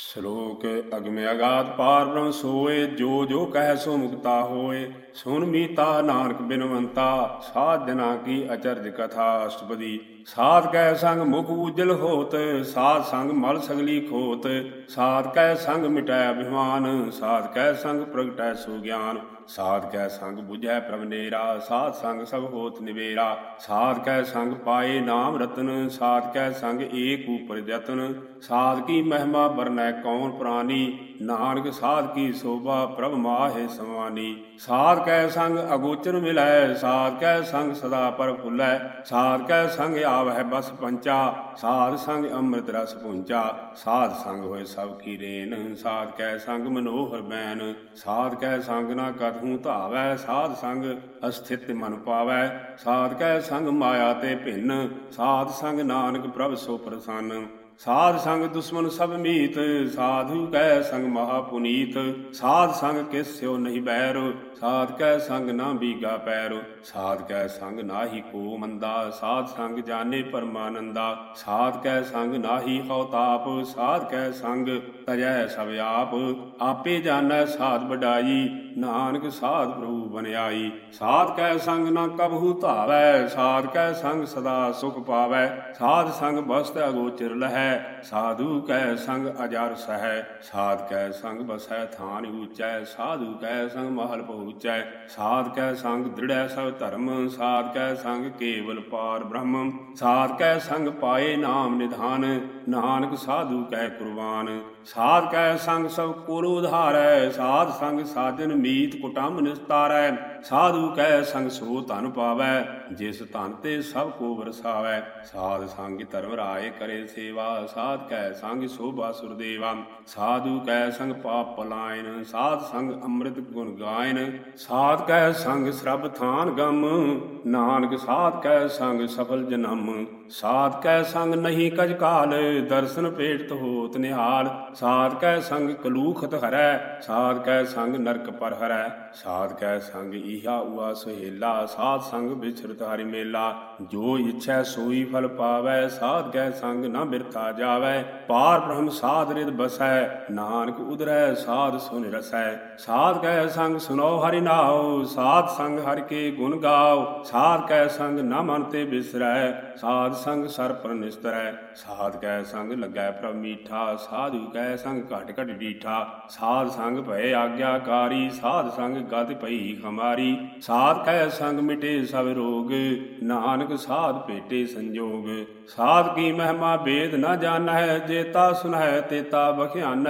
ਸ਼ਲੋਕ ਅਗਮੇ ਅਗਾਤ ਪਾਰ ਬ੍ਰਹਮ ਸੋਏ, ਜੋ ਜੋ ਕਹਿ ਸੋ ਮੁਕਤਾ ਹੋਏ ਸੁਨ ਮੀਤਾ ਨਾਨਕ ਬਿਨਵੰਤਾ, ਸਾਧ ਜਨਾ ਕੀ ਅਚਰਜ ਕਥਾ ਅਸ਼ਟਪਦੀ। ਸਾਧ ਕੈ ਸੰਗ ਮੁਖ ਉਜਲ ਹੋਤ, ਸਾਧ ਸੰਗ ਮਲ ਸਗਲੀ ਖੋਤ। ਸਾਧ ਕੈ ਸੰਗ ਮਿਟੈ ਅਭਿਮਾਨ, ਸਾਧ ਕੈ ਸੰਗ ਪ੍ਰਗਟੈ ਸੁ ਗਿਆਨ। ਸਾਧ ਕੈ ਸੰਗ 부ਝੈ ਪ੍ਰਵਨੇਰਾ ਸਾਧ ਸੰਗ ਸਭ ਹੋਤ ਨਿਵੇਰਾ। ਸਾਧ ਕੈ ਸੰਗ ਪਾਏ ਨਾਮ ਰਤਨ, ਸਾਧ ਕੈ ਸੰਗ ਏਕ ਉਪਰ ਯਤਨ ਸਾਧ ਕੀ ਮਹਿਮਾ ਬਰਨੈ ਕੌਣ ਪ੍ਰਾਨੀ ਨਾਨਕ ਸਾਧ ਕੀ ਸੋਭਾ ਪ੍ਰਭ ਮਾਹੇ ਸਮਾਨੀ। ਸਾਧ ਕੈ ਸੰਗ ਅਗੋਚਰ ਮਿਲੈ, ਸਾਧ ਕੈ ਸੰਗ ਸਦਾ ਪਰ ਫੁੱਲੈ ਸਾਧ ਕੈ ਸੰਗ ਆਵਹਿ ਬਸ ਪੰਚਾ, ਸਾਧ ਸੰਗ ਅੰਮ੍ਰਿਤ ਰਸ ਪੁੰਚਾ ਸਾਧ ਸੰਗ ਹੋਏ ਸਭ ਕੀ ਰੇਨ, ਸਾਧ ਕੈ ਸੰਗ ਮਨੋਹਰ ਬੈਨ। ਸਾਧ ਕੈ ਸੰਗ ਨਾ ਕਤਹੂ ਧਾਵੈ, ਸਾਧ ਸੰਗ ਅਸਥਿਤ ਮਨ ਪਾਵੈ। ਸਾਧ ਕੈ ਸੰਗ ਮਾਇਆ ਤੇ ਭਿੰਨ, ਸਾਧ ਸੰਗ ਨਾਨਕ ਪ੍ਰਭ ਸੋ ਪ੍ਰਸੰਨ। ਸਾਧ ਸੰਗ ਦੁਸ਼ਮਨ ਸਭ ਮੀਤ, ਸਾਧੂ ਕੈ ਸੰਗ ਮਹਾ ਪੁਨੀਤ। ਸਾਧ ਸੰਗ ਕਿਸ ਸਿਓ ਨਹੀਂ ਬੈਰ, ਸਾਧ ਕੈ ਸੰਗ ਨਾ ਬੀਗਾ ਪੈਰ। ਸਾਧ ਕੈ ਸੰਗ ਨਾਹੀ ਕੋ ਮੰਦਾ, ਸਾਧ ਸੰਗ ਜਾਣੇ ਪਰਮਾਨੰਦਾ। ਸਾਧ ਕੈ ਸੰਗ ਨਾਹੀ ਹਉ ਤਾਪ, ਸਾਧ ਕੈ ਸੰਗ ਤਜੈ ਸਭ ਆਪ। ਆਪੇ ਜਾਣੈ ਸਾਧ ਵਡਾਈ, ਨਾਨਕ ਸਾਧ ਪ੍ਰਭੂ ਬਨਿਆਈ ਸਾਧ ਕੈ ਸੰਗ ਨਾ ਕਬਹੂ ਧਾਵੈ, ਸਾਧ ਕੈ ਸੰਗ ਸਦਾ ਸੁਖ ਪਾਵੈ। ਸਾਧ ਸੰਗ ਬਸਤ ਅਗੋਚਰ ਲਹੈ ਸਾਧੂ ਕੈ ਸੰਗ ਅਜਰ ਸਹੈ, ਸਾਧ ਕੈ ਸੰਗ ਬਸੈ ਥਾਨ ਊਚੈ, ਸਾਧੂ ਕੈ ਸੰਗ ਮਹਲ ਪਹੁੰਚੈ, ਸਾਧ ਕੈ ਸੰਗ ਦ੍ਰਿੜੈ ਸਭ ਧਰਮ, ਸਾਧ ਕੈ ਸੰਗ ਕੇਵਲ ਪਾਰ ਬ੍ਰਹਮ, ਸਾਧ ਕੈ ਸੰਗ ਪਾਏ ਨਾਮ ਨਿਧਾਨ, ਨਾਨਕ ਸਾਧੂ ਕੈ ਕੁਰਬਾਨ, ਸਾਧ ਕੈ ਸੰਗ ਸਭ ਕੁਲ ਉਧਾਰੈ, ਸਾਧ ਸੰਗ ਸਾਜਨ ਮੀਤ ਕੁਟੰਬ ਨਿਸਤਾਰੈ ਸਾਧੂ ਕੈ ਸੰਗ ਸੋ ਧਨ ਪਾਵੈ, ਜਿਸ ਧਨ ਤੇ ਸਭ ਕੋ ਵਰਸਾਵੈ। ਸਾਧ ਸੰਗ ਧਰਮ ਰਾਏ ਕਰੇ ਸੇਵਾ, ਸਾਧ ਕੈ ਸੰਗ ਸੋਭਾ ਸੁਰਦੇਵਾ ਸਾਧੂ ਕੈ ਸੰਗ ਪਾਪ ਪਲਾਇਨ, ਸਾਧ ਸੰਗ ਅੰਮ੍ਰਿਤ ਗੁਣ ਗਾਇਨ। ਸਾਧ ਕੈ ਸੰਗ ਸਰਬ ਥਾਨ ਗਮ, ਨਾਨਕ ਸਾਧ ਕੈ ਸੰਗ ਸਫਲ ਜਨਮ। ਸਾਧ ਕੈ ਸੰਗ ਨਹੀਂ ਕਜ ਕਾਲ, ਦਰਸ਼ਨ ਪੇਟ ਹੋਤ ਨਿਹਾਲ। ਸਾਧ ਕੈ ਸੰਗ ਕਲੂਖਤ ਹਰੈ, ਸਾਧ ਕੈ ਸੰਗ ਨਰਕ ਪਰ ਹਰੈ। ਸਾਧ ਕੈ ਸੰਗ ਈਹਾ ਉਆ ਸੁਹੇਲਾ, ਸਾਧ ਸੰਗ ਵਿਚਰਤ ਹਰਿ ਮੇਲਾ। ਜੋ ਇਛੈ ਸੋਈ ਫਲ ਪਾਵੈ ਸਾਧ ਕੈ ਸੰਗ ਨਾ ਬਿਰਥਾ ਜਾਵੈ। ਪਾਰ ਬ੍ਰਹਮ ਸਾਧ ਰਿਦ ਬਸੈ, ਨਾਨਕ ਉਦਰੈ ਸਾਧ ਸੁਨ ਰਸੈ। ਸਾਧ ਕੈ ਸੰਗ ਸੁਨੋ ਹਰਿ ਨਾਉ, ਸਾਧ ਸੰਗ ਹਰਿ ਕੇ ਗੁਣ ਗਾਓ ਸਾਧ ਕੈ ਸੰਗ ਨਾ ਮਨ ਤੇ ਬਿਸਰੈ, ਸਾਧ ਸੰਗ ਸਰ ਪਰ ਨਿਸਤਰੈ। ਸਾਧ ਕੈ ਸੰਗ ਲੱਗੈ ਪ੍ਰਭ ਮੀਠਾ ਸਾਧੂ ਕੈ ਸੰਗ ਘਟ ਘਟ ਡੀਠਾ। ਸਾਧ ਸੰਗ ਭਏ ਆਗਿਆਕਾਰੀ, ਸਾਧ ਸੰਗ ਗਤ ਪਈ ਹਮਾਰੀ ਸਾਧ ਕਹਿ ਸੰਗ ਮਿਟੇ ਸਭ ਰੋਗ, ਨਾਨਕ ਸਾਧ ਭੇਟੇ ਸੰਜੋਗ। ਸਾਧ ਕੀ ਮਹਿਮਾ ਬੇਦ ਨਾ ਜਾਣੈ ਜੇਤਾ ਸੁਨਹਿ, ਤੇਤਾ ਬਖਿਆਨ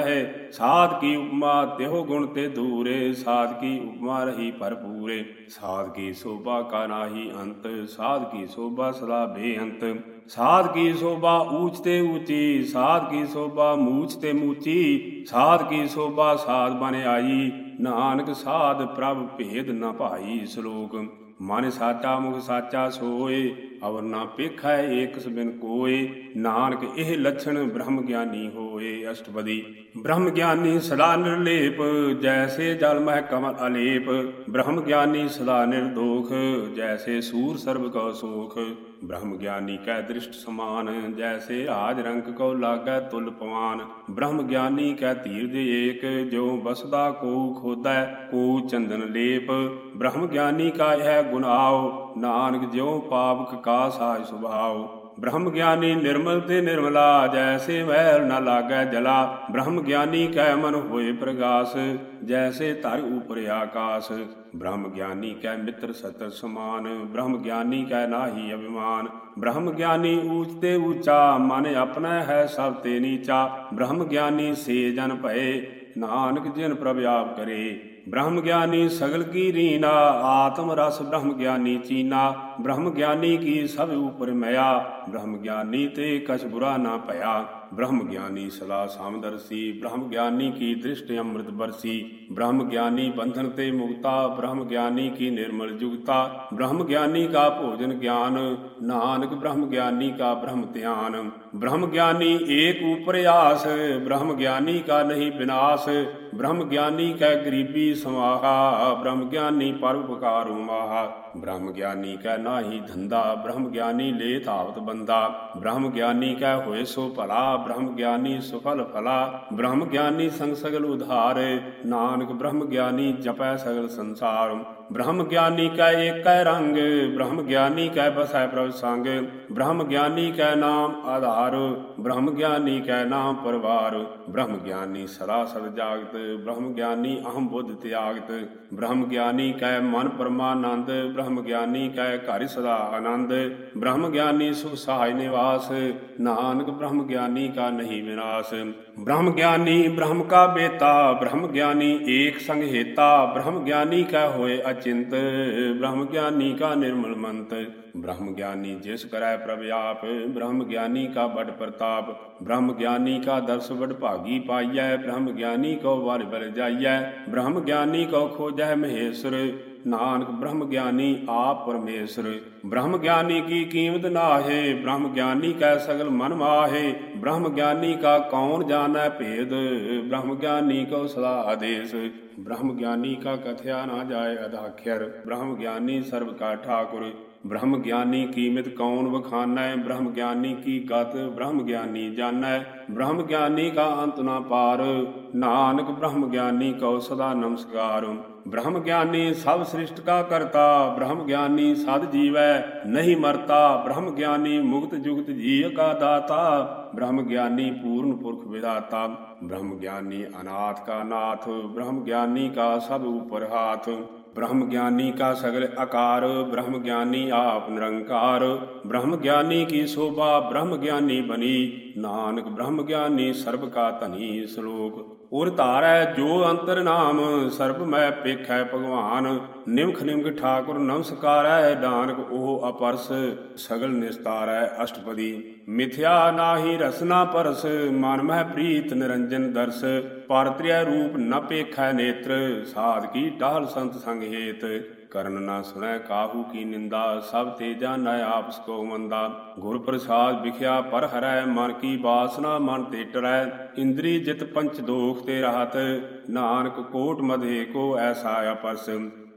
ਸਾਧ ਕੀ ਉਪਮਾ ਤਿਹੋ ਗੁਣ ਤੇ ਦੂਰੇ, ਸਾਧ ਕੀ ਉਪਮਾ ਰਹੀ ਭਰਪੂਰੇ। ਸਾਧ ਕੀ ਸੋਭਾ ਕਾ ਨਾਹੀ ਅੰਤ, ਸਾਧ ਕੀ ਸੋਭਾ ਸਦਾ ਬੇਅੰਤ। ਸਾਧ ਕੀ ਸੋਭਾ ਊਚ ਤੇ ਊਚੀ, ਸਾਧ ਕੀ ਸੋਭਾ ਮੂਚ ਤੇ ਮੂਚੀ। ਸਾਧ ਕੀ ਸੋਭਾ ਸਾਧ ਬਨ ਆਈ ਨਾਨਕ ਸਾਧ ਪ੍ਰਭ ਭੇਦ ਨਾ ਭਾਈ ਸ਼ਲੋਕ। ਮਨ ਸਾਚਾ ਮੁਖ ਸਾਚਾ ਸੋਏ ਅਵਰ ਨਾ ਪੇਖੈ ਏਕ ਸਬਿਨ ਕੋਏ, ਨਾਨਕ ਇਹ ਲਛਣ ਬ੍ਰਹਮ ਗਿਆਨੀ ਹੋਏ। ਅਸ਼ਟਪਦੀ, ਬ੍ਰਹਮ ਗਿਆਨੀ ਸਦਾ ਨਿਰਲੇਪ, ਜੈਸੇ ਜਲ ਮਹਿ ਕਮਲ ਅਲੇਪ। ਬ੍ਰਹਮ ਗਿਆਨੀ ਸਦਾ ਨਿਰਦੋਖ, ਜੈਸੇ ਸੂਰ ਸਰਬ ਕਉ ਸੋਖ। ਬ੍ਰਹਮ ਗਿਆਨੀ ਕੈ ਦ੍ਰਿਸ਼ਟ ਸਮਾਨ, ਜੈਸੇ ਆਜ ਰੰਗ ਕੋ ਲਾਗੈ ਤੁਲ ਪਵਾਨ। ਬ੍ਰਹਮ ਗਿਆਨੀ ਕੈ ਧੀਰ ਦੇ ਏਕ ਜੋ ਬਸਦਾ ਕੋ ਖੋਦੈ, ਕੋ ਚੰਦਨ ਲੇਪ। ਬ੍ਰਹਮ ਗਿਆਨੀ ਕਾ ਇਹ ਗੁਨਾਓ ਨਾਨਕ ਜਿਉ ਪਾਪ ਕਾ ਸਾਜ ਸੁਭਾਉ। ਬ੍ਰਹਮ ਗਿਆਨੀ ਨਿਰਮਲ ਤੇ ਨਿਰਮਲਾ, ਜੈਸੇ ਮਹਿਲ ਨ ਲਾਗੈ ਜਲਾ। ਬ੍ਰਹਮ ਗਿਆਨੀ ਕੈ ਮਨ ਹੋਏ ਪ੍ਰਗਾਸ, ਜੈਸੇ ਧਰ ਉਪਰ ਆਕਾਸ। ਬ੍ਰਹਮ ਗਿਆਨੀ ਕੈ ਮਿੱਤਰ ਸਤਰ ਸਮਾਨ, ਬ੍ਰਹਮ ਗਿਆਨੀ ਕੈ ਨਾਹੀ ਅਭਿਮਾਨ। ਬ੍ਰਹਮ ਗਿਆਨੀ ਊਚ ਤੇ ਊਚਾ, ਮਨ ਆਪਣਾ ਹੈ ਸਭ ਤੇ ਨੀਚਾ। ਬ੍ਰਹਮ ਗਿਆਨੀ ਸੇ ਜਨ ਭਏ, ਨਾਨਕ ਜਿਨ ਪ੍ਰਭ ਆਪ ਕਰੇ। ਬ੍ਰਹਮ ਗਿਆਨੀ ਸਗਲ ਕੀ ਰੀਨਾ ਆਤਮ ਰਸ ਬ੍ਰਹਮ ਗਿਆਨੀ ਚੀਨਾ ਬ੍ਰਹਮ ਗਿਆਨੀ ਕੀ ਸਭ ਉਪਰ ਮਿਆ ਬ੍ਰਹਮ ਗਿਆਨੀ ਤੇ ਕਛ ਬੁਰਾ ਨਾ ਭਇਆ ਬ੍ਰਹਮ ਗਿਆਨੀ ਸਦਾ ਸਮਦਰਸੀ ਬ੍ਰਹਮ ਗਿਆਨੀ ਕੀ ਦ੍ਰਿਸ਼ਟ ਅੰਮ੍ਰਿਤ ਬਰਸੀ ਬ੍ਰਹਮ ਗਿਆਨੀ ਬੰਧਨ ਤੇ ਮੁਕਤਾ ਬ੍ਰਹਮ ਗਿਆਨੀ ਕੀ ਨਿਰਮਲ ਜੁਗਤਾ ਬ੍ਰਹਮ ਗਿਆਨੀ ਕਾ ਭੋਜਨ ਗਿਆਨ ਨਾਨਕ ਬ੍ਰਹਮ ਗਿਆਨੀ ਕਾ ਬ੍ਰਹਮ ਧਿਆਨ ਬ੍ਰਹਮ ਗਿਆਨੀ ਏਕ ਉਪਰ ਆਸ ਬ੍ਰਹਮ ਗਿਆਨੀ ਕਾ ਨਹੀਂ ਵਿਨਾਸ ਬ੍ਰਹਮ ਗਿਆਨੀ ਕੈ ਗਰੀਬੀ ਸਮਾਹਾ ਬ੍ਰਹਮ ਗਿਆਨੀ ਪਰਉਪਕਾਰੁ ਮਾਹਾ। ਬ੍ਰਹਮ ਗਿਆਨੀ ਕੈ ਨਾਹੀ ਧੰਦਾ ਬ੍ਰਹਮ ਗਿਆਨੀ ਲੇ ਧਾਵਤ ਬੰਦਾ। ਬ੍ਰਹਮ ਗਿਆਨੀ ਕੈ ਹੋਏ ਸੋ ਭਲਾ ਬ੍ਰਹਮ ਗਿਆਨੀ ਸੁਫਲ ਫਲਾ। ਬ੍ਰਹਮ ਗਿਆਨੀ ਸੰਗ ਸਗਲ ਉਧਾਰ, ਨਾਨਕ ਬ੍ਰਹਮ ਗਿਆਨੀ ਜਪੈ ਸਗਲ ਸੰਸਾਰ। ਬ੍ਰਹਮ ਗਿਆਨੀ ਕੈ ਏਕੈ ਰੰਗ ਬ੍ਰਹਮ ਗਿਆਨੀ ਕੈ ਬਸੈ ਪ੍ਰਭ ਸੰਗ ਬ੍ਰਹਮ ਗਿਆਨੀ ਕੈ ਨਾਮ ਆਧਾਰ ਬ੍ਰਹਮ ਗਿਆਨੀ ਕੈ ਨਾਮ ਪਰਵਾਰ ਬ੍ਰਹਮ ਗਿਆਨੀ ਸਦਾ ਸਦ ਜਾਗਤ ਬ੍ਰਹਮ ਗਿਆਨੀ ਅਹੰ ਬੁੱਧ ਤਿਆਗਤ ਬ੍ਰਹਮ ਗਿਆਨੀ ਕੈ ਮਨ ਪਰਮਾਨੰਦ ਬ੍ਰਹਮ ਗਿਆਨੀ ਕੈ ਘਰਿ ਸਦਾ ਆਨੰਦ ਬ੍ਰਹਮ ਗਿਆਨੀ ਸੁਖ ਸਹਾਇ ਨਿਵਾਸ ਨਾਨਕ ਬ੍ਰਹਮ ਗਿਆਨੀ ਕਾ ਨਹੀਂ ਵਿਨਾਸ਼ ਬ੍ਰਹਮ ਗਿਆਨੀ ਬ੍ਰਹਮ ਕਾ ਬੇਤਾ ਬ੍ਰਹਮ ਗਿਆਨੀ ਏਕ ਸੰਗ ਹੇਤਾ ਬ੍ਰਹਮ ਗਿਆਨੀ ਕਾ ਹੋਏ ਅਚਿੰਤ ਬ੍ਰਹਮ ਗਿਆਨੀ ਕਾ ਨਿਰਮਲ ਮੰਤ ਬ੍ਰਹਮ ਗਿਆਨੀ ਜਿਸ ਕਰੈ ਪ੍ਰਭ ਆਪ ਬ੍ਰਹਮ ਗਿਆਨੀ ਕਾ ਬੜ ਪ੍ਰਤਾਪ ਬ੍ਰਹਮ ਗਿਆਨੀ ਕਾ ਦਰਸ ਵਡ ਭਾਗੀ ਪਾਈਐ ਬ੍ਰਹਮ ਗਿਆਨੀ ਕੋ ਵਰ ਬਲ ਜਾਈਐ ਬ੍ਰਹਮ ਗਿਆਨੀ ਕੋ ਖੋਜੈ ਮਹੇਸ਼ਰ ਨਾਨਕ ਬ੍ਰਹਮ ਗਿਆਨੀ ਆਪ ਪਰਮੇਸ਼ਰ। ਬ੍ਰਹਮ ਗਿਆਨੀ ਕੀ ਕੀਮਤ ਨਾਹੇ, ਬ੍ਰਹਮ ਗਿਆਨੀ ਕੈ ਸਗਲ ਮਨ ਮਾਹੇ। ਬ੍ਰਹਮ ਗਿਆਨੀ ਕਾ ਕੌਣ ਜਾਣੈ ਭੇਦ, ਬ੍ਰਹਮ ਗਿਆਨੀ ਕੋ ਸਦਾ ਆਦੇਸ਼। ਬ੍ਰਹਮ ਗਿਆਨੀ ਕਾ ਕਥਿਆ ਨਾ ਜਾਏ ਅਦਾਖਰ ਬ੍ਰਹਮ ਗਿਆਨੀ ਸਰਬ ਕਾ ਠਾਕੁਰ। ਬ੍ਰਹਮ ਗਿਆਨੀ ਕੀਮਤ ਕੌਣ ਵਖਾਨੈ ਬ੍ਰਹਮ ਗਿਆਨੀ ਕੀ ਗਤ ਬ੍ਰਹਮ ਗਿਆਨੀ ਜਾਣੈ ਬ੍ਰਹਮ ਗਿਆਨੀ ਕਾ ਅੰਤ ਨਾ ਪਾਰ ਨਾਨਕ ਬ੍ਰਹਮ ਗਿਆਨੀ ਕਉ ਸਦਾ ਨਮਸਕਾਰ ਬ੍ਰਹਮ ਗਿਆਨੀ ਸਭ ਸ੍ਰਿਸ਼ਟ ਕਾ ਕਰਤਾ ਬ੍ਰਹਮ ਗਿਆਨੀ ਸਦ ਜੀਵੈ ਨਹੀਂ ਮਰਤਾ ਬ੍ਰਹਮ ਗਿਆਨੀ ਮੁਕਤ ਜੁਗਤ ਜੀਵ ਕਾ ਦਾਤਾ ਬ੍ਰਹਮ ਗਿਆਨੀ ਪੂਰਨ ਪੁਰਖ ਵਿਦਾਤਾ ਬ੍ਰਹਮ ਗਿਆਨੀ ਅਨਾਥ ਕਾ ਨਾਥ ਬ੍ਰਹਮ ਗਿਆਨੀ ਕਾ ਸਭ ਉਪਰ ਹਾਥ ਬ੍ਰਹਮ ਗਿਆਨੀ ਕਾ ਸਗਲ ਆਕਾਰ, ਬ੍ਰਹਮ ਗਿਆਨੀ ਆਪ ਨਿਰੰਕਾਰ। ਬ੍ਰਹਮ ਗਿਆਨੀ ਕੀ ਸੋਭਾ, ਬ੍ਰਹਮ ਗਿਆਨੀ ਬਣੀ। ਨਾਨਕ ਬ੍ਰਹਮ ਗਿਆਨੀ ਸਰਬ ਕਾ ਧਨੀ ਸ਼ਲੋਕ। ਉਰ ਧਾਰੈ ਜੋ ਅੰਤਰ ਨਾਮ, ਸਰਬ ਮੈਂ ਪੇਖੈ ਭਗਵਾਨ। ਨਿਮਖ ਨਿਮਖ ਠਾਕੁਰ ਨਮਸਕਾਰੈ ਦਾਨਕ ਉਹ ਅਪਰਸ, ਸਗਲ ਨਿਸਤਾਰੈ ਅਸ਼ਟਪਦੀ। ਮਿਥਿਆ ਨਾਹੀ ਰਸਨਾ ਪਰਸ, ਮਨ ਮਹਿ ਪ੍ਰੀਤ ਨਿਰੰਜਨ ਦਰਸ। ਪਾਰਤ੍ਰਿਆ ਰੂਪ ਨ ਪੇਖੈ ਨੇਤਰ, ਸਾਧ ਕੀ ਟਾਲ ਸੰਤ ਸੰਗ ਹੇਤ। ਕਰਨ ਨਾ ਸੁਣੈ ਕਾਹੂ ਕੀ ਨਿੰਦਾ, ਸਭ ਤੇਜਾ ਜਾਣੈ ਆਪਸ ਕੋ ਮੰਦਾ। ਗੁਰ ਪ੍ਰਸਾਦ ਵਿਖਿਆ ਪਰ ਹਰੈ, ਮਨ ਕੀ ਬਾਸਨਾ ਮਨ ਤੇ ਟਰੈ। ਇੰਦਰੀ ਜਿਤ ਪੰਚ ਦੋਖ ਤੇ ਰਹਤ, ਨਾਨਕ ਕੋਟ ਮਧੇ ਕੋ ਐਸਾ ਅਪਰਸ।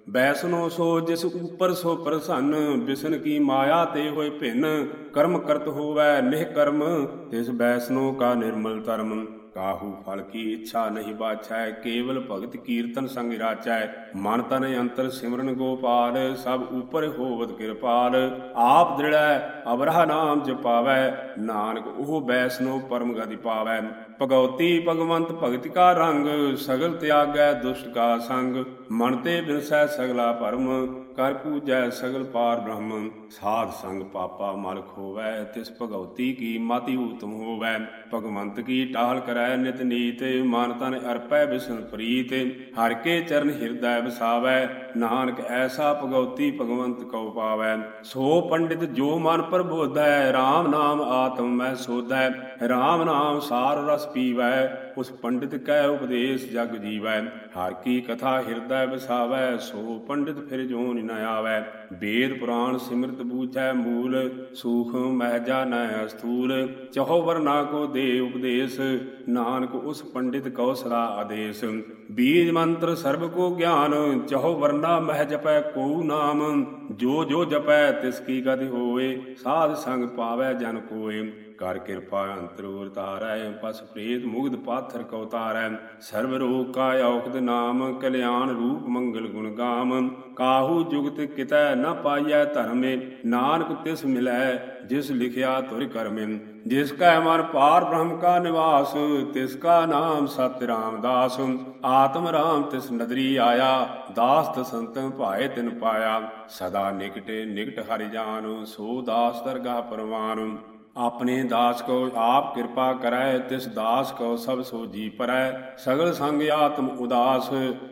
ਬੈਸਨੋ ਸੋ ਜਿਸ ਉਪਰ ਸੋ ਪ੍ਰਸੰਨ, ਬਿਸਨ ਕੀ ਮਾਇਆ ਤੇ ਹੋਏ ਭਿੰਨ। ਕਰਮ ਕਰਤ ਹੋਵੈ ਨਿਹ ਕਰਮ, ਤਿਸ ਬੈਸਨੋ ਕਾ ਨਿਰਮਲ ਧਰਮ। ਕਾਹੂ ਫਲ ਕੀ ਇੱਛਾ ਨਹੀਂ ਬਾਛੈ, ਕੇਵਲ ਭਗਤ ਕੀਰਤਨ ਸੰਗ ਰਾਚੈ। ਮਨ ਤਨ ਅੰਤਰ ਸਿਮਰਨ ਗੋਪਾਲ, ਸਭ ਉਪਰ ਹੋਵਤ ਕਿਰਪਾਲ। ਆਪ ਦ੍ਰਿੜੈ, ਅਬਰਹ ਨਾਮ ਜਪਾਵੈ, ਨਾਨਕ ਉਹ ਬੈਸਨੋ ਪਰਮ ਗതി ਪਾਵੈ। ਭਗਉਤੀ ਭਗਵੰਤ ਭਗਤ ਕਾ ਰੰਗ, ਸਗਲ ਤਿਆਗੈ ਦੁਸ਼ਟ ਕਾ ਸੰਗ। ਮਨ ਤੇ ਬਿਨਸੈ ਸਗਲਾ ਪਰਮ ਕਰ ਪੂਜੈ ਸਗਲ ਪਾਰ ਬ੍ਰਹਮ, ਸਾਧ ਸੰਗ ਪਾਪਾ ਮਲ ਖੋਵੈ ਤਿਸ ਭਗਉਤੀ ਕੀ ਮਾਤੀ ਉਤਮ ਹੋਵੈ। ਭਗਵੰਤ ਕੀ ਟਾਲ ਕਰੈ ਨਿਤ ਨੀਤ, ਮਨ ਤਨ ਅਰਪੈ ਬਿਸਨ ਪ੍ਰੀਤ, ਹਰ ਕੇ ਚਰਨ ਹਿਰਦੈ ਵਸਾਵੈ। ਨਾਨਕ ਐਸਾ ਭਗਉਤੀ ਭਗਵੰਤ ਕਉ ਪਾਵੈ। ਸੋ ਪੰਡਿਤ ਜੋ ਮਨ ਪ੍ਰਬੋਧੈ RAM ਨਾਮ ਆਤਮ ਮੈਂ ਸੋਧੈ। RAM ਨਾਮ ਸਾਰ ਰਸ ਪੀਵੈ, ਉਸ ਪੰਡਿਤ ਕੈ ਉਪਦੇਸ਼ ਜਗ ਜੀਵੈ। ਹਰ ਕੀ ਕਥਾ ਹਿਰਦੈ ਵਸਾਵੈ, ਸੋ ਪੰਡਿਤ ਫਿਰ ਜੋ ਨ ਆਵੈ। ਵੇਦ ਪੁਰਾਣ ਸਿਮਰਤ ਬੂਝੈ ਮੂਲ, ਸੂਖਮ ਮਹਿ ਜਾਣੈ ਅਸਥੂਲ। ਚਹੋ ਵਰਨਾ ਕੋ ਦੇ ਉਪਦੇਸ਼, ਨਾਨਕ ਉਸ ਪੰਡਿਤ ਕਉ ਸਦਾ ਆਦੇਸ਼। ਬੀਜ ਮੰਤਰ ਸਰਬ ਕੋ ਗਿਆਨ, ਚਹੋ ਵਰਨਾ ਮਹਿ ਜਪੈ ਕੋ ਨਾਮ। ਜੋ ਜੋ ਜਪੈ ਤਿਸ ਕੀ ਗਤਿ ਹੋਏ, ਸਾਧ ਸੰਗ ਪਾਵੈ ਜਨ ਕੋਏ। ਕਰ ਕਿਰਪਾ ਅੰਤਰੂਰ ਤਾਰੈ ਪਸ ਪ੍ਰੇਤ ਮੁਗਧ ਪਾਥਰ ਕਉ ਤਾਰੈ। ਸਰਬ ਰੋਗ ਕਾ ਔਖਦ ਨਾਮ, ਕਲਿਆਣ ਰੂਪ ਮੰਗਲ ਗੁਣ ਗਾਮ। ਕਾਹੂ ਜੁਗਤ ਕਿਤੈ ਨ ਪਾਈਐ ਧਰਮੇ, ਨਾਨਕ ਤਿਸ ਮਿਲੈ, ਜਿਸ ਲਿਖਿਆ ਤੁਰ ਕਰਮੇ। ਜਿਸ ਕਾ ਮਨ ਪਾਰ ਬ੍ਰਹਮ ਕਾ ਨਿਵਾਸ, ਤਿਸ ਕਾ ਨਾਮ ਸਤਿ ਰਾਮਦਾਸ। ਆਤਮ ਰਾਮ ਤਿਸ ਨਦਰੀ ਆਇਆ, ਦਾਸ ਤਸੰਤ ਭਾਏ ਤਿਨ ਪਾਇਆ। ਸਦਾ ਨਿਕਟੇ ਨਿਕਟ ਹਰਿ ਜਾਨ, ਸੋ ਦਾਸ ਦਰਗਾ ਪਰਵਾਨ। ਆਪਣੇ ਦਾਸ ਕੋ ਆਪ ਕਿਰਪਾ ਕਰੈ, ਤਿਸ ਦਾਸ ਕੋ ਸਭ ਸੋ ਜੀ ਪਰੈ। ਸਗਲ ਸੰਗ ਆਤਮ ਉਦਾਸ,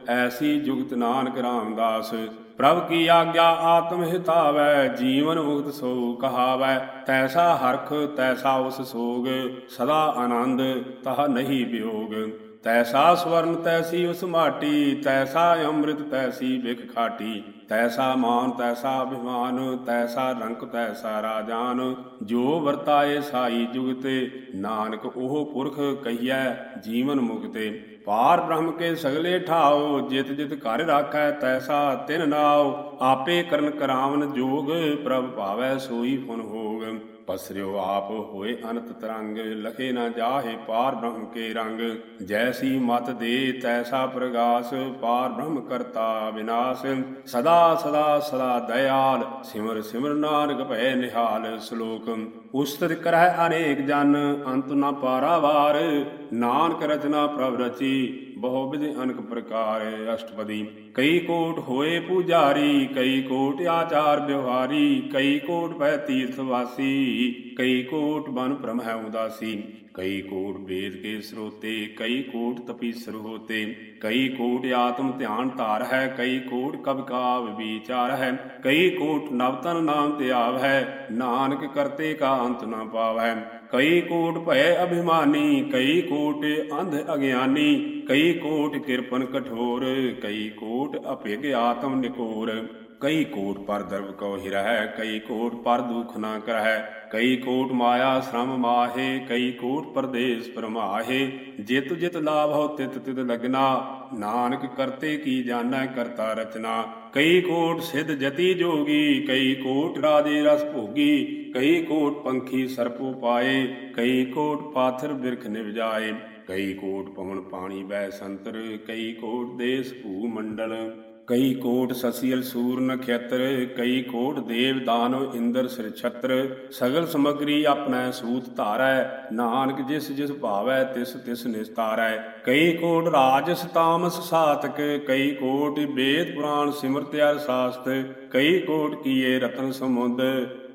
ਐਸੀ ਜੁਗਤ ਨਾਨਕ ਰਾਮਦਾਸ। ਪ੍ਰਭ ਕੀ ਆਗਿਆ ਆਤਮ ਹਿਤਾਵੈ, ਜੀਵਨ ਮੁਕਤ ਸੋ ਕਹਾਵੈ। ਤੈਸਾ ਹਰਖ, ਤੈਸਾ ਉਸ ਸੋਗ, ਸਦਾ ਆਨੰਦ, ਤਹ ਨਹੀਂ ਵਿਯੋਗ। ਤੈਸਾ ਸਵਰਨ ਤੈਸੀ ਉਸ ਮਾਟੀ, ਤੈਸਾ ਅੰਮ੍ਰਿਤ ਤੈਸੀ ਬਿਖ ਖਾਟੀ। ਤੈਸਾ ਮਾਨ, ਤੈਸਾ ਅਭਿਮਾਨ, ਤੈਸਾ ਰੰਕ, ਤੈਸਾ ਰਾਜਾਨ। ਜੋ ਵਰਤਾਏ ਸਾਈ ਜੁਗਤੇ, ਨਾਨਕ ਉਹ ਪੁਰਖ ਕਹੀਐ ਜੀਵਨ ਮੁਕਤੇ। ਪਾਰ ਬ੍ਰਹਮ ਕੇ ਸਗਲੇ ਠਾਓ, ਜਿਤ ਜਿਤ ਘਰ ਰਾਖੈ ਤੈਸਾ ਤਿਨ ਨਾਉ। ਆਪੇ ਕਰਨ ਕਰਾਵਨ ਜੋਗ, ਪ੍ਰਭ ਭਾਵੈ ਸੋਈ ਫੁਨ ਹੋਗ। ਪਸਰਿਓ ਆਪ ਹੋਏ ਅਨੰਤ ਤਰੰਗ, ਲਖੇ ਨਾ ਜਾਹੇ ਪਾਰ ਬ੍ਰਹਮ ਕੇ ਰੰਗ। ਜੈਸੀ ਮਤ ਦੇ ਤੈਸਾ ਪ੍ਰਗਾਸ, ਪਾਰ ਬ੍ਰਹਮ ਕਰਤਾ ਵਿਨਾਸ਼। ਸਦਾ ਸਦਾ ਸਦਾ ਦਇਆਲ, ਸਿਮਰ ਸਿਮਰ ਨਾਨਕ ਭੈ ਨਿਹਾਲ ਸ਼ਲੋਕ। ਉਸਤਤ ਕਰਹਿ ਅਨੇਕ ਜਨ, ਅੰਤ ਨਾ ਪਾਰਾਵਾਰ। ਨਾਨਕ ਰਚਨਾ ਪ੍ਰਭ ਰਚੀ ਬਹੁ ਵਿਧ ਅਨਕ ਪ੍ਰਕਾਰ ਅਸ਼ਟਪਦੀ। ਕਈ ਕੋਟ ਹੋਏ ਪੂਜਾਰੀ, ਕਈ ਕੋਟ ਆਚਾਰ ਵਿਵਹਾਰੀ, ਕਈ ਕੋਟ ਪੈ ਤੀਰਥ ਵਾਸੀ, ਕਈ ਕੋਟ ਬਨ ਭ੍ਰਮ ਹੈ ਉਦਾਸੀ। ਕਈ ਕੋਟ ਵੇਦ ਕੇ ਸਰੋਤੇ, ਕਈ ਕੋਟ ਤਪੀਸਰ ਹੋਤੇ ਕਈ ਕੋਟ ਆਤਮ ਧਿਆਨ ਧਾਰ ਹੈ, ਕਈ ਕੋਟ ਕਬ ਕਾਵ ਵਿਚਾਰ ਹੈ, ਕਈ ਕੋਟ ਨਵਤਨ ਨਾਮ ਧਿਆਵ ਹੈ, ਨਾਨਕ ਕਰਤੇ ਕਾ ਅੰਤ ਨਾ ਪਾਵੈ, ਕਈ ਕੋਟ ਭੈ ਅਭਿਮਾਨੀ, ਕਈ ਕੋਟ ਅੰਧ ਅਗਿਆਨੀ, ਕਈ ਕੋਟ ਕਿਰਪਨ ਕਠੋਰ, ਕਈ ਕੋਟ ਅਭਿਗ ਆਤਮ ਨਿਕੋਰ। ਕਈ ਕੋਟ ਪਰ ਦਰਬ ਕੋ ਹਿਰਹਿ ਕਈ ਕੋਟ ਪਰ ਦੁਖ ਨਾ ਕਰਹਿ ਕਈ ਕੋਟ ਮਾਇਆ ਸ਼ਰਮ ਮਾਹੇ ਕਈ ਕੋਟ ਪਰਦੇਸ ਪਰਮਾਹੇ ਜਿਤ ਜਿਤ ਲਾਭ ਹੋ ਤਿਤ ਤਿਤ ਲਗਨਾ ਨਾਨਕ ਕਰਤੇ ਕੀ ਜਾਣੈ ਕਰਤਾ ਰਚਨਾ ਕਈ ਕੋਟ ਸਿਧ ਜਤੀ ਜੋਗੀ ਕਈ ਕੋਟ ਰਾਜੇ ਰਸ ਭੋਗੀ ਕਈ ਕੋਟ ਪੰਖੀ ਸਰਪੂ ਪਾਏ ਕਈ ਕੋਟ ਪਾਥਰ ਬਿਰਖ ਨਿਵਜਾਏ ਕਈ ਕੋਟ ਪਵਨ ਪਾਣੀ ਬੈ ਸੰਤਰ ਕਈ ਕੋਟ ਦੇਸ ਭੂ ਮੰਡਲ ਕਈ ਕੋਟ ਸਸੀਲ ਸੂਰ ਨਖੇਤਰ ਕਈ ਕੋਟ ਦੇਵ ਦਾਨਵ ਇੰਦਰ ਸਿਰ ਛਤਰ। ਸਗਲ ਸਮਗਰੀ ਆਪਣਾ ਸੂਤ ਧਾਰੈ, ਨਾਨਕ ਜਿਸ ਜਿਸ ਭਾਵੈ ਤਿਸ ਤਿਸ ਨਿਸਤਾਰੈ। ਕਈ ਕੋਟ ਰਾਜਸ ਤਾਮਸ ਸਾਤਕ, ਕਈ ਕੋਟ ਵੇਦ ਪੁਰਾਣ ਸਿਮਰਤਿ ਸਾਸਤ। ਕਈ ਕੋਟ ਕੀਏ ਰਤਨ ਸਮੁੰਦ,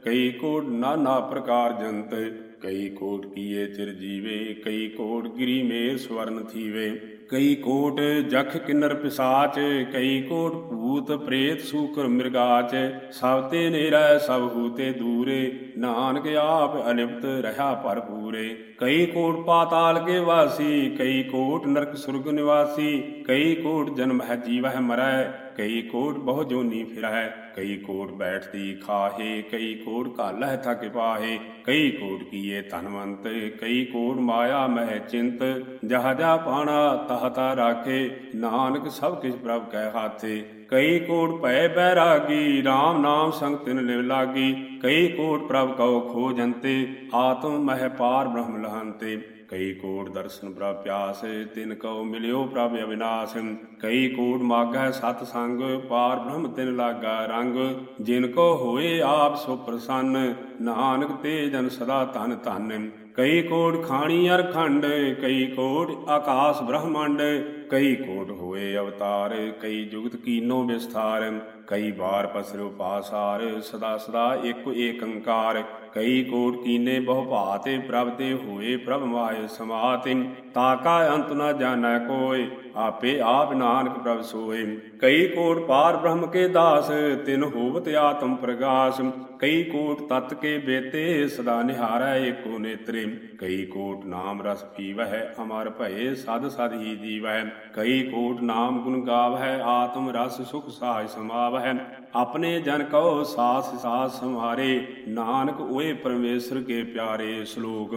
ਕਈ ਕੋਟ ਨਾਨਾ ਪ੍ਰਕਾਰ ਜੰਤ। ਕਈ ਕੋਟ ਕੀਏ ਚਿਰ ਜੀਵੇ, ਕਈ ਕੋਟ ਗਿਰੀ ਮੇਰ ਸਵਰਨ ਥੀਵੇ। ਕਈ ਕੋਟ ਜਖ ਕਿੰਨਰ ਪਿਸਾਚ, ਕਈ ਕੋਟ ਭੂਤ ਪ੍ਰੇਤ ਸੂਕਰ ਮਿਰਗਾਚ, ਸਭ ਤੇ ਨੇਰੈ ਸਭ ਹੂਤੇ ਦੂਰੇ, ਨਾਨਕ ਆਪ ਅਲਿਪਤ ਰਹਾ ਭਰਪੂਰੇ। ਕਈ ਕੋਟ ਪਾਤਾਲ ਕੇ ਵਾਸੀ, ਕਈ ਕੋਟ ਨਰਕ ਸੁਰਗ ਨਿਵਾਸੀ, ਕਈ ਕੋਟ ਜਨਮ ਹੈ ਜੀਵ ਹੈ ਮਰੈ। ਕਈ ਕੋਟ ਬਹੁ ਜੋਨੀ ਫਿਰੈ ਕਈ ਕੋਟ ਬੈਠਦੀ ਖਾਹੇ, ਕਈ ਕੋਟ ਘਾਲਹਿ ਥਕ ਪਾਹੇ, ਕਈ ਕੋਟ ਕੀਏ ਧਨਵੰਤ, ਕਈ ਕੋਟ ਮਾਇਆ ਮਹਿ ਚਿੰਤ। ਜਹ ਜਾ ਪਾਣਾ ਤਹਤਾ ਰਾਖੇ, ਨਾਨਕ ਸਭ ਕਿਛ ਪ੍ਰਭ ਕੈ ਹਾਥੇ। ਕਈ ਕੋਟ ਭੈ ਬੈਰਾਗੀ RAM ਨਾਮ ਸੰਗ ਤਿਨ ਲਿਵ ਲਾਗੀ। ਕਈ ਕੋਟ ਪ੍ਰਭ ਕਉ ਖੋਜੰਤੇ ਆਤਮ ਮਹਿ ਪਾਰ ਬ੍ਰਹਮ ਲਹੰਤੇ। ਕਈ ਕੋਟ ਦਰਸ਼ਨ ਪ੍ਰਭ ਪਿਆਸ, ਤਿਨ ਕਉ ਮਿਲਿਓ ਪ੍ਰਭ ਅਵਿਨਾਸ਼। ਕਈ ਕੋਟ ਮਾਗੈ ਸਤ ਸੰਗ, ਪਾਰ ਬ੍ਰਹਮ ਤਿਨ ਲਾਗਾ ਰੰਗ। ਜਿਨ ਕੋ ਹੋਏ ਆਪ ਸੋ ਪ੍ਰਸੰਨ, ਨਾਨਕ ਤੇ ਜਨ ਸਦਾ ਧਨ ਧਨ। ਕਈ ਕੋਟ ਖਾਣੀ ਅਰ ਖੰਡ ਕਈ ਕੋਟ ਆਕਾਸ ਬ੍ਰਹਮੰਡ। ਕਈ ਕੋਟ ਹੋਏ ਅਵਤਾਰ ਕਈ ਜੁਗਤ ਕੀਨੋ ਵਿਸਥਾਰ। ਕਈ ਵਾਰ ਪਸਰੋ ਪਾਸਾਰ, ਸਦਾ ਸਦਾ ਇੱਕ ਏਕੰਕਾਰ ਕਈ ਕੋਟ ਕੀਨੇ ਬਹੁ ਭਾਤੇ ਪ੍ਰਭ ਤੇ ਹੋਏ ਪ੍ਰਭ ਮਾਏ ਸਮਾਤਿ ਤਾਕਾ ਅੰਤ ਨਾ ਜਾਣੈ ਕੋਇ ਆਪੇ ਆਪ ਨਾਨਕ ਪ੍ਰਭ ਸੋਏ। ਕਈ ਕੋਟ ਪਾਰ ਬ੍ਰਹਮ ਕੇ ਦਾਸ, ਤਿਨ ਹੋਵਤ ਆਤਮ ਪ੍ਰਗਾਸ। ਕਈ ਕੋਟ ਤਤ ਕੇ ਬੇਤੇ, ਸਦਾ ਨਿਹਾਰਾ ਏਕੋ ਨੇਤਰੇ। ਕਈ ਕੋਟ ਨਾਮ ਰਸ ਪੀਵਹਿ, ਅਮਰ ਭਏ, ਸਦ ਸਦ ਹੀ ਜੀਵੈ ਕਈ ਕੋਟ ਨਾਮ ਗੁਣ ਗਾਵਹਿ, ਆਤਮ ਰਸ ਸੁਖ ਸਾਜ ਸਮਾਵਹਿ। ਆਪਣੇ ਜਨ ਕਉ ਸਾਸ ਸਾਸ ਸੰਹਾਰੇ, ਨਾਨਕ ਓਏ ਪਰਮੇਸ਼ਰ ਕੇ ਪਿਆਰੇ ਸ਼ਲੋਕ।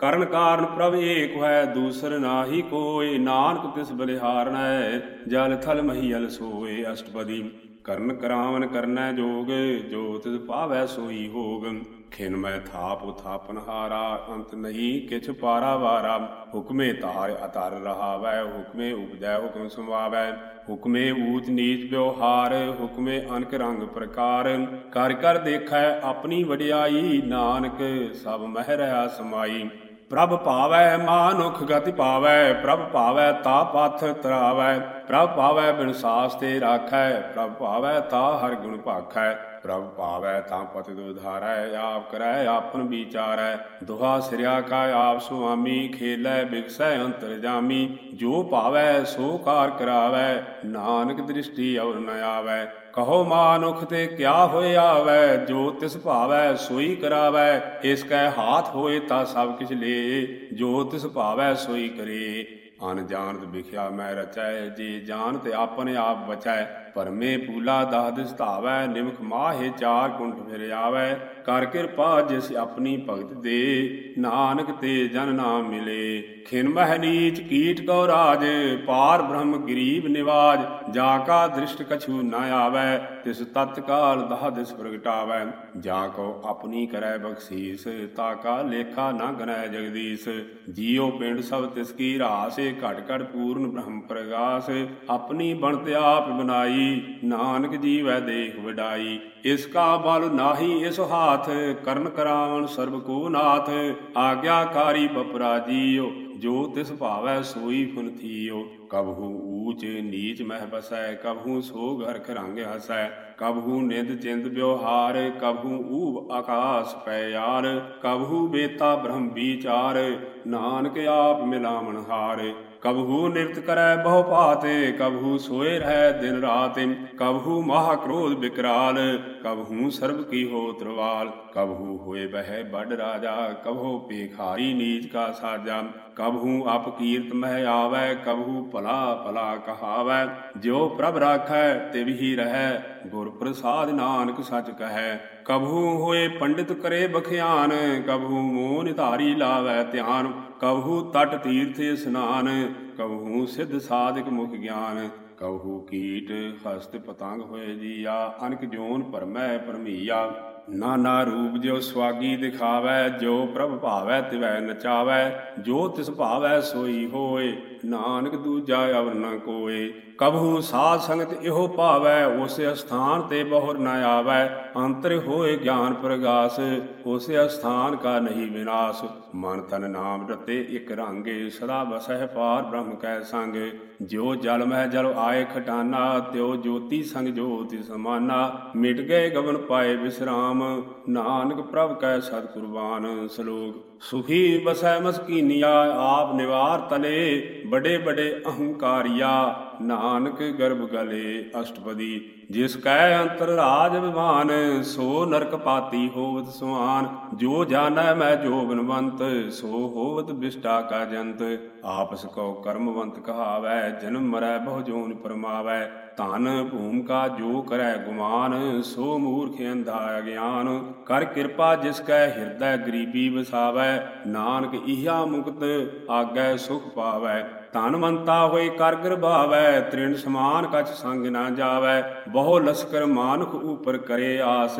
ਕਰਨ ਕਾਰਨ ਪ੍ਰਭ ਏਕ ਹੈ ਦੂਸਰ ਨਾਹੀ ਕੋਈ। ਨਾਨਕ ਤਿਸ ਬਲਿਹਾਰਣੈ ਜਲ ਥਲ ਮਹੀਲ ਸੋਏ। ਅਸ਼ਟਪਦੀ, ਕਰਨ ਕਰਾਵਨ ਕਰਨੈ ਜੋਗ, ਜੋ ਤਿਸ ਪਾਵੈ ਸੋਈ ਹੋਗ। ਖਿਨ ਮੈਂ ਥਾਪ, ਉਥਾਪਨ ਹਾਰਾ, ਅੰਤ ਨਹੀਂ ਕਿਛ ਪਾਰਾ ਵਾਰਾ। ਹੁਕਮੇ ਤਾਰ ਅਤਰ ਰਹਾਵੈ, ਹੁਕਮੇ ਉਪਜੈ, ਹੁਕਮ ਸਮਾਵੈ ਹੁਕਮੇ ਊਚ ਨੀਚ ਵਿਵਹਾਰ, ਹੁਕਮੇ ਅਨਕ ਰੰਗ ਪ੍ਰਕਾਰ। ਕਰ ਕਰ ਦੇਖੈ ਆਪਣੀ ਵਡਿਆਈ, ਨਾਨਕ ਸਭ ਮਹਿ ਰਹਾ ਸਮਾਈ। ਪ੍ਰਭ ਭਾਵੈ ਮਾਨੁਖ ਗਤੀ ਪਾਵੈ ਪ੍ਰਭ ਭਾਵੈ ਤਾ ਪਥ ਤਰਾਵੈ, ਪ੍ਰਭ ਭਾਵੈ ਬਿਨ ਸਾਸ ਤੇ ਰਾਖੈ, ਪ੍ਰਭ ਭਾਵੈ ਤਾ ਹਰ ਗੁਣ ਭਾਖੈ, ਪ੍ਰਭ ਭਾਵੈ ਤਾਂ ਪਤਿ ਦੁਧਾਰੈ ਆਪ ਕਰੈ, ਆਪਨ ਵਿਚਾਰੈ, ਦੁਹਾ ਸਿਰਿਆ ਕਾ ਆਪ ਸੁਆਮੀ, ਖੇਲੈ ਬਿਕਸੈ ਅੰਤਰ ਜਾਮੀ, ਜੋ ਭਾਵੈ ਸੋ ਕਾਰ ਕਰਾਵੈ, ਨਾਨਕ ਦ੍ਰਿਸ਼ਟੀ ਔਰ ਨ ਆਵੈ। ਕਹੋ ਮਾਨੁਖ ਤੇ ਕਿਆ ਹੋਏ ਆਵੈ? ਜੋ ਤਿਸ ਭਾਵੈ ਸੋਈ ਕਰਾਵੈ, ਇਸ ਕੈ ਹਾਥ ਹੋਏ ਤਾਂ ਸਭ ਕਿਛ ਲੇ। ਜੋ ਤਿਸ ਭਾਵੈ ਸੋਈ ਕਰੇ ਅਨ ਜਾਣਤ ਵਿਖਿਆ ਮੈਂ ਰਚੈ, ਜੇ ਜਾਣਤ ਆਪਣੇ ਆਪ ਬਚੈ ਪਰਮੇ ਪੂਲਾ ਦਹ ਦਿਸ ਧਾਵੈ ਨਿਮਖ ਮਾਹੇ ਚਾਰ ਕੁੰਠ ਫਿਰ ਆਵੈ। ਕਰ ਕਿਰਪਾ ਜਿਸ ਆਪਣੀ ਭਗਤ ਦੇ, ਨਾਨਕ ਤੇ ਜਨ ਨਾਮ ਮਿਲੇ। ਖਿਨ ਨੀਚ ਕੀਟ ਕੋ ਰਾਜ, ਪਾਰ ਬ੍ਰਹਮ ਗਰੀਬ ਨਿਵਾਜ। ਜਾ ਕਾ ਦ੍ਰਿਸ਼ਟ ਕਛੂ ਨ ਆਵੈ, ਤਿਸ ਤਤਕਾਲ ਦਹ ਪ੍ਰਗਟਾਵੈ ਜਾ ਕੋ ਆਪਣੀ ਕਰੈ ਬਖਸ਼ੀਸ, ਤਾ ਕਾ ਲੇਖਾ ਨਾ ਗਨੈ ਜਗਦੀਸ਼। ਜੀਉ ਪਿੰਡ ਸਭ ਤਿਸ ਕੀ ਰਾਸੇ, ਘਟ ਘਟ ਪੂਰਨ ਬ੍ਰਹਮ ਪ੍ਰਗਾਸ। ਆਪਣੀ ਬਣਤ ਆਪ ਬਨਾਈ ਨਾਨਕ ਜੀਵੈ ਦੇਖ ਵਡਾਈ, ਇਸ ਕਾ ਬਲ ਨਾਹੀ ਇਸ ਹਾਥ, ਕਰਨ ਕਰਾਵਣ ਸਰਬ ਕੋ ਨਾਥ, ਆਗਿਆਕਾਰੀ ਬਪਰਾ ਜੀਓ, ਜੋ ਤਿਸ ਭਾਵੈ ਸੋਈ ਫੁਨ ਥੀਓ। ਕਬਹੂ ਊਚ ਨੀਚ ਮਹਿ ਬਸੈ, ਕਬਹੂ ਸੋ ਘਰ ਖਰੰਗ ਹਸੈ, ਕਬਹੂ ਨਿੰਦ ਚਿੰਦ ਵਿਵਹਾਰ, ਕਬਹੂ ਊਬ ਆਕਾਸ ਪੈ ਯਾਰ, ਕਬਹੂ ਬੇਤਾ ਬ੍ਰਹਮ ਵਿਚਾਰ, ਨਾਨਕ ਆਪ ਮਿਲਾਵਣ ਹਾਰ। ਕਬਹੂ ਨਿਰਤ ਕਰੈ ਬਹੁ ਭਾਤੇ ਕਬਹੂ ਸੋਏ ਰਹਿ ਦਿਨ ਰਾਤ ਕਬਹੂ ਮਹਾ ਕ੍ਰੋਧ ਬਿਕਰਾਲ ਕਬਹੂ ਸਰਬ ਕੀ ਹੋ ਤਰਵਾਲ ਕਬਹੂ ਹੋਏ ਬਹਿ ਬੜ ਰਾਜਾ ਕਬਹੂ ਪੇਖਾਰੀ ਨੀਚ ਕਾ ਸਾਜਾ ਕਬਹੂ ਅਪ ਕੀਰਤ ਮਹਿ ਆਵੈ ਕਬਹੂ ਭਲਾ ਭਲਾ ਕਹਾਵੈ, ਜਿਉ ਪ੍ਰਭ ਰਾਖੈ ਤਿਵਹੀ ਰਹੈ ਗੁਰ ਪ੍ਰਸਾਦ ਨਾਨਕ ਸਚ ਕਹੈ, ਕਬਹੂ ਹੋਏ ਪੰਡਿਤ ਕਰੇ ਬਖਿਆਨ, ਕਬਹੂ ਮੋਹ ਨਿਧਾਰੀ ਲਾਵੈ ਧਿਆਨ, ਕਬਹੂ ਤਟ ਤੀਰਥ ਇਸਨਾਨ, ਕਬਹੂ ਸਿੱਧ ਸਾਧਕ ਮੁਖ ਗਿਆਨ, ਕਬਹੂ ਕੀਟ ਹਸਤ ਪਤੰਗ ਹੋਏ ਜੀਆ, ਅਨਕ ਜੋਨ ਪਰਮੈ ਪਰਮੀਆ। ਨਾਨਾ ਰੂਪ ਜੋ ਸਵਾਗੀ ਦਿਖਾਵੈ, ਜੋ ਪ੍ਰਭ ਭਾਵੈ ਤਿਵੈ ਨਚਾਵੈ, ਜੋ ਤਿਸ ਭਾਵੈ ਸੋਈ ਹੋਏ ਨਾਨਕ ਦੂਜਾ ਅਵਰ ਨ ਕੋਏ। ਕਬਹੂ ਸਾਧ ਸੰਗਤ ਇਹੋ ਭਾਵੈ, ਉਸ ਅਸਥਾਨ ਤੇ ਬਹੁਰ ਨ ਆਵੈ। ਅੰਤਰ ਹੋਏ ਗਿਆਨ ਪ੍ਰਗਾਸ, ਉਸ ਅਸਥਾਨ ਕਾ ਨਹੀਂ ਵਿਨਾਸ਼। ਮਨ ਤਨ ਨਾਮ ਰਤੇ ਇਕ ਰੰਗੇ, ਸਦਾ ਵਸਹਿ ਪਾਰ ਬ੍ਰਹਮ ਕੈ ਸੰਗ। ਜੋ ਜਲ ਮਹਿ ਜਲ ਆਏ ਖਟਾਨਾ, ਤਿਉ ਜੋਤੀ ਸੰਗ ਜੋਤੀ ਸਮਾਨਾ। ਮਿਟ ਗਏ ਗਵਨ ਪਾਏ ਵਿਸਰਾਮ, ਨਾਨਕ ਪ੍ਰਭ ਕੈ ਸਤ ਕੁਰਬਾਨ ਸ਼ਲੋਕ। ਸੁਖੀ ਬਸੈ ਮਸਕੀਨੀਆ ਆਪ ਨਿਵਾਰ ਤਲੇ ਬੜੇ ਬੜੇ ਅਹੰਕਾਰੀਆ ਨਾਨਕ ਗਰਭ ਗਲੇ ਅਸ਼ਟਪਦੀ ਜਿਸ ਕੈ ਅੰਤਰ ਰਾਜ ਵਿਮਾਨ, ਸੋ ਨਰਕ ਪਾਤੀ ਹੋਵਤ ਸੁਆਨ ਜੋ ਜਾਣੈ ਮੈਂ ਜੋ ਜੋਬਨਵੰਤ ਸੋ ਹੋਵਤ ਬਿਸ਼ਟਾ ਕਾ ਜੰਤ। ਆਪਸ ਕੋ ਕਰਮਵੰਤ ਕਹਾਵੈ, ਜਨਮ ਮਰੈ ਬਹੁ ਜੋਨ ਪਰਮਾਵੈ। ਧਨ ਭੂਮਿਕਾ ਜੋ ਕਰੈ ਗੁਮਾਨ, ਸੋ ਮੂਰਖ ਅੰਧਾ ਅਗਿਆਨ। ਕਰ ਕਿਰਪਾ ਜਿਸ ਕੈ ਹਿਰਦੈ ਗਰੀਬੀ ਵਸਾਵੈ, ਨਾਨਕ ਇਹਾ ਮੁਕਤ, ਆਗੈ ਸੁਖ ਪਾਵੈ। ਧਨਵੰਤਾ ਹੋਏ ਕਰ ਗਰਭਾਵੈ, ਤ੍ਰਿਣ ਸਮਾਨ ਕਛ ਸੰਗ ਨਾ ਜਾਵੈ, ਬਹੁ ਲਸਕਰ ਮਾਨੁਖ ਉਪਰ ਕਰੇ ਆਸ।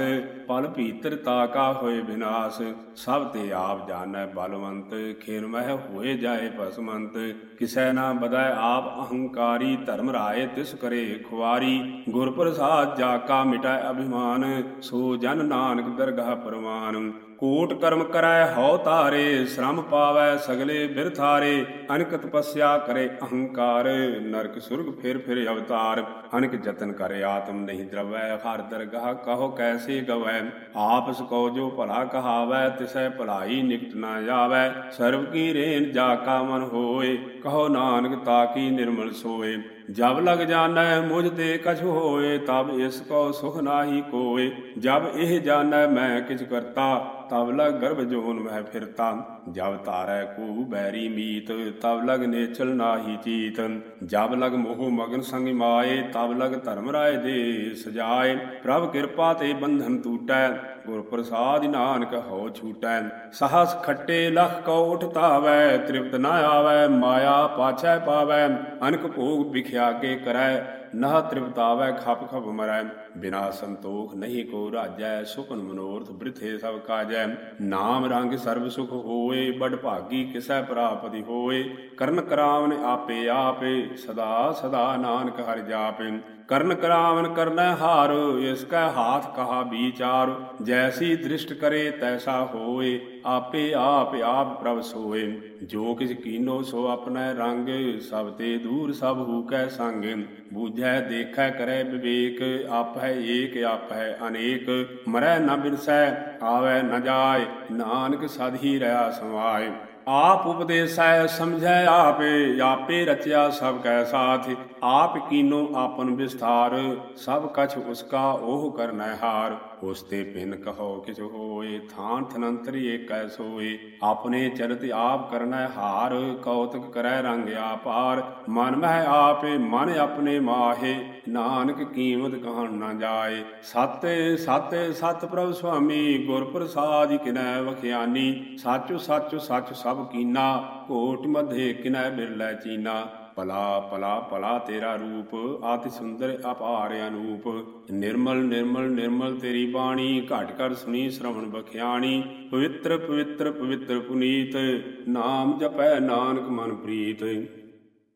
ਪਲ ਭੀਤਰ ਤਾਕਾ ਹੋਏ ਵਿਨਾਸ਼ ਸਭ ਤੇ ਆਪ ਜਾਣੈ ਬਲਵੰਤ ਖੇਨ ਮਹਿ ਹੋਏ ਜਾਏ ਭਸਮੰਤ ਕਿਸੈ ਨਾ ਬਦੈ ਆਪ ਅਹੰਕਾਰੀ, ਧਰਮ ਰਾਏ ਤਿਸ ਕਰੇ ਖੁਆਰੀ ਗੁਰ ਪ੍ਰਸਾਦ ਜਾ ਮਿਟੈ ਅਭਿਮਾਨ, ਸੋ ਜਨ ਨਾਨਕ ਦਰਗਾਹ ਪਰਵਾਨ ਕੋਟ ਕਰਮ ਕਰੈ ਹਉ ਤਾਰੇ ਸ਼ਰਮ ਪਾਵੈ ਸਗਲੇ ਬਿਰਥਾਰੇ ਅਨਕ ਤਪੱਸਿਆ ਕਰੇ ਅਹੰਕਾਰ, ਨਰਕ ਸੁਰਗ ਫਿਰ ਫਿਰ ਅਵਤਾਰ। ਅਨਕ ਯਤਨ ਕਰੇ ਆਤਮ ਨਹੀਂ ਦਰਵੈ, ਹਰ ਦਰਗਾਹ ਕਹੋ ਕੈਸੇ ਗਵੈ। ਆਪਸ ਕੋ ਜੋ ਭਲਾ ਕਹਾਵੈ ਤਿਸੈ ਭਲਾਈ ਨਿਕਟ ਨਾ ਜਾਵੈ। ਸਰਬ ਕੀ ਰੇਨ ਜਾ ਕਾ ਮਨ ਹੋਏ, ਕਹੋ ਨਾਨਕ ਤਾ ਕੀ ਨਿਰਮਲ ਸੋਏ। ਜਬ ਲਗ ਜਾਣੈ ਮੁਝ ਤੇ ਕਛ ਹੋਏ, ਤਬ ਇਸ ਕੋ ਸੁਖ ਨਾਹੀ ਕੋਏ। ਜਬ ਇਹ ਜਾਣੈ ਮੈਂ ਕਿਛ ਕਰਤਾ ਤਬ ਲਗ ਗਰਭ ਜੋਨ ਮਹਿ ਫਿਰਤਾ, ਜਬ ਤਾਰੈ ਕੋ ਬੈਰੀ ਮੀਤ ਤਬ ਲਗ ਨੇਚਲ ਨਾਹੀ ਚੀਤ। ਜਬ ਲਗ ਮੋਹ ਮਗਨ ਸੰਗ ਮਾਏ, ਤਬ ਲਗ ਧਰਮ ਰਾਏ ਦੇ ਸਜਾਏ। ਪ੍ਰਭ ਕਿਰਪਾ ਤੇ ਬੰਧਨ ਟੂਟੈ, ਗੁਰ ਪ੍ਰਸਾਦ ਨਾਨਕ ਹੋ ਛੂਟੈ। ਸਹਸ ਖੱਟੇ ਲਖ ਕੋ ਉਠਤਾਵੈ ਤ੍ਰਿਪਤ ਨਾ ਆਵੈ, ਮਾਇਆ ਪਾਛੈ ਪਾਵੈ। ਅਨਕ ਭੋਗ ਵਿਖਿਆ ਕੇ ਕਰੈ। ਨਾ ਤ੍ਰਿਪਤਾਵੈ ਖਪ ਖਪ ਮਰੈ, ਬਿਨਾ ਸੰਤੋਖ ਨਹੀਂ ਕੋ ਰਾਜੈ, ਸੁਖਨ ਮਨੋਰਥ ਬ੍ਰਿਥੇ ਸਭ ਕਾਜੈ। ਨਾਮ ਰੰਗ ਸਰਬ ਸੁਖ ਹੋਏ ਬੜ ਭਾਗੀ ਕਿਸੈ ਪ੍ਰਾਪਤੀ ਹੋਏ। ਕਰਨ ਕਰਾਵਨ ਆਪੇ ਆਪੇ, ਸਦਾ ਸਦਾ ਨਾਨਕ ਹਰਿ ਜਾਪੇ। ਕਰਨ ਕਰਾਵਨ ਕਰਨੈ ਹਾਰ, ਇਸ ਕੈ ਹਾਥ ਕਹਾ ਵਿਚਾਰ ਜੈਸੀ ਦ੍ਰਿਸ਼ਟ ਕਰੇ ਤੈਸਾ ਹੋਏ, ਆਪੇ ਆਪ ਆਪ ਪ੍ਰਭ ਸੋਏ। ਜੋ ਕਿਛ ਕੀਨੋ ਸੋ ਆਪਣੈ ਰੰਗ, ਸਭ ਤੇ ਦੂਰ ਸਭ ਹੂ ਕੈ ਸੰਗ। ਬੂਝੈ ਦੇਖੈ ਕਰੈ ਵਿਵੇਕ ਆਪ ਹੈ ਏਕ ਆਪ ਹੈ ਅਨੇਕ, ਮਰੈ ਨ ਬਿਨਸੈ ਆਵੈ ਨ ਜਾਏ, ਨਾਨਕ ਸਦ ਹੀ ਰਹਾ ਸਮਾਏ। ਆਪ ਉਪਦੇਸੈ, ਸਮਝੈ ਆਪੇ ਆਪੇ ਰਚਿਆ ਸਭ ਕੈ ਸਾਥ। ਆਪ ਕੀਨੋ ਆਪਨ ਵਿਸਥਾਰ, ਸਭ ਕਛ ਉਸਕਾ ਉਹ ਕਰਨਾ ਹਾਰ। ਉਸ ਤੇ ਪਿੰਨ ਕਹੋ ਕਿਛ ਹੋਏ ਥਾਨ ਥਨੰਤਰੀ ਏਕੈ ਸੋਏ। ਆਪਣੇ ਚਰਤ ਆਪ ਕਰਨੈ ਹਾਰ, ਕੌਤਕ ਕਰੈ ਰੰਗ ਆਪਾਰ। ਮਨ ਮਹਿ ਆਪੇ, ਮਨ ਆਪਣੇ ਮਾਹੇ। ਨਾਨਕ ਕੀਮਤ ਕਹਣ ਨਾ ਜਾਏ। ਸਤ ਸਤ ਸਤ ਪ੍ਰਭ ਸੁਆਮੀ, ਗੁਰ ਪ੍ਰਸਾਦਿ ਕਿਨੈ ਵਖਿਆਨੀ। ਸਾਚੁ ਸਾਚੁ, ਸੱਚ ਸਭ ਕੀਨਾ। ਕੋਟ ਮਧੇ ਕਿਨੈ ਬਿਰਲੇ ਚੀਨਾ। ਭਲਾ ਭਲਾ ਭਲਾ ਤੇਰਾ ਰੂਪ ਆਤਿ ਸੁੰਦਰ ਅਪਾਰ ਅਨੂਪ। ਨਿਰਮਲ ਨਿਰਮਲ ਨਿਰਮਲ ਤੇਰੀ ਬਾਣੀ, ਘਟ ਘਟ ਸੁਣੀ ਸ਼ਰਵਣ ਬਖਿਆਣੀ। ਪਵਿੱਤਰ ਪਵਿੱਤਰ ਪਵਿੱਤਰ ਪੁਨੀਤ, ਨਾਮ ਜਪੈ ਨਾਨਕ ਮਨ ਪ੍ਰੀਤ।